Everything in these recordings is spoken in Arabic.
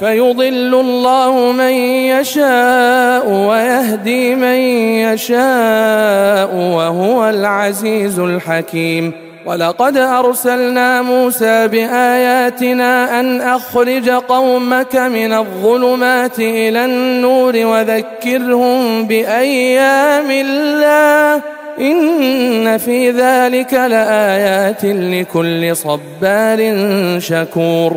فيضل الله من يشاء ويهدي من يشاء وهو العزيز الحكيم. ولقد أرسلنا موسى بآياتنا أن أخرج قومك من الظلمات إلى النور وذكرهم بأيام الله. إن في ذلك لآيات لكل صبار شكور.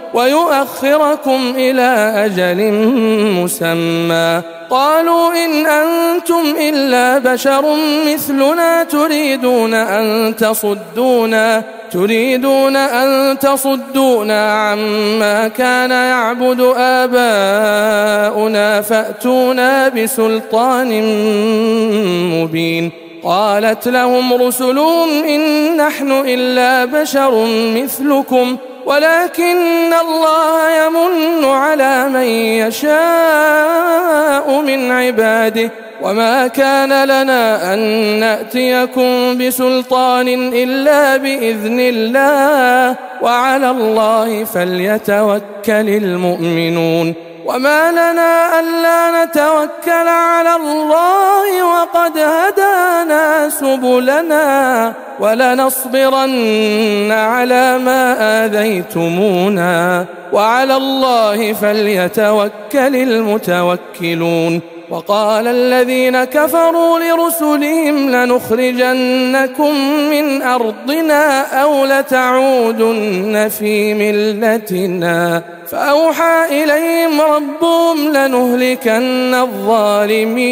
ويؤخركم إلى أجل مسمى. قالوا إن أنتم إلا بشر مثلنا تريدون أن تصدونا تريدون أن تصدونا عما كان يعبد آباؤنا فأتونا بسلطان مبين. قالت لهم رسلهم إن نحن إلا بشر مثلكم ولكن الله يمن على من يشاء من عباده. وما كان لنا أن نأتيكم بسلطان إلا بإذن الله. وعلى الله فليتوكل المؤمنون. وما لنا ألا نتوكل على الله وقد هدانا. سبلنا ولنصبرن على ما آذيتمونا وعلى الله فليتوكل المتوكلون وقال الذين كفروا لرسلهم لنخرجنكم من أرضنا أو لتعودن في ملتنا فأوحى إليهم ربهم لنهلكن الظالمين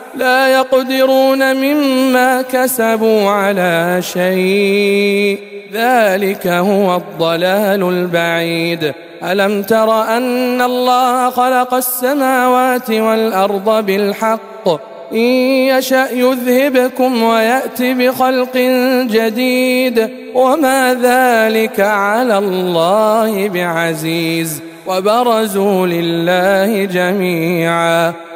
لا يقدرون مما كسبوا على شيء. ذلك هو الضلال البعيد. ألم تر أن الله خلق السماوات والأرض بالحق؟ إن يشأ يذهبكم ويأتي بخلق جديد. وما ذلك على الله بعزيز. وبرزوا لله جميعا.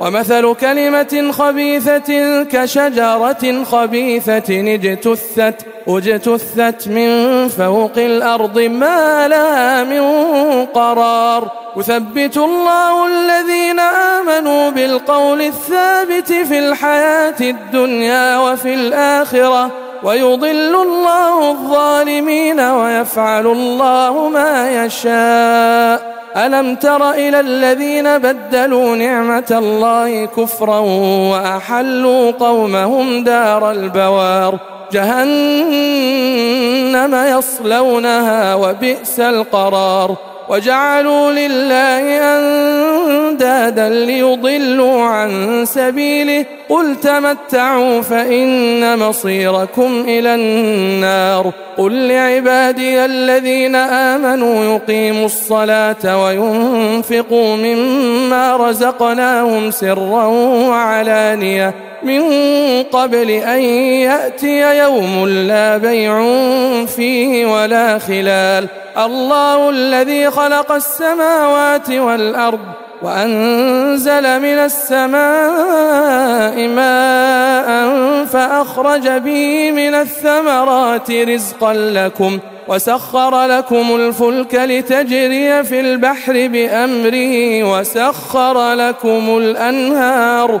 ومثل كلمة خبيثة كشجرة خبيثة اجتثت اجتثت من فوق الأرض ما لها من قرار. يثبت الله الذين آمنوا بالقول الثابت في الحياة الدنيا وفي الآخرة ويضل الله الظالمين ويفعل الله ما يشاء. ألم تر إلى الذين بدلوا نعمة الله كفرا وأحلوا قومهم دار البوار؟ جهنم يصلونها وبئس القرار. وجعلوا لله أندادا ليضلوا عن سبيله. قل تمتعوا فإن مصيركم إلى النار. قل لعبادي الذين آمنوا يقيموا الصلاة وينفقوا مما رزقناهم سرا وعلانية. من قبل أن يأتي يوم لا بيع فيه ولا خلال. الله الذي خلق السماوات والأرض وأنزل من السماء ماء فأخرج به من الثمرات رزقا لكم وسخر لكم الفلك لتجري في البحر بأمره وسخر لكم الأنهار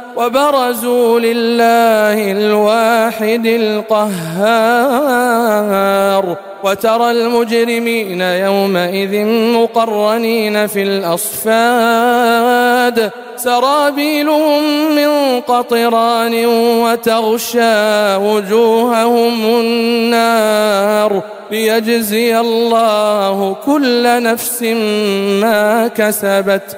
وبرزوا لله الواحد القهار وترى المجرمين يومئذ مقرنين في الأصفاد سرابيلهم من قطران وتغشى وجوههم النار ليجزي الله كل نفس ما كسبت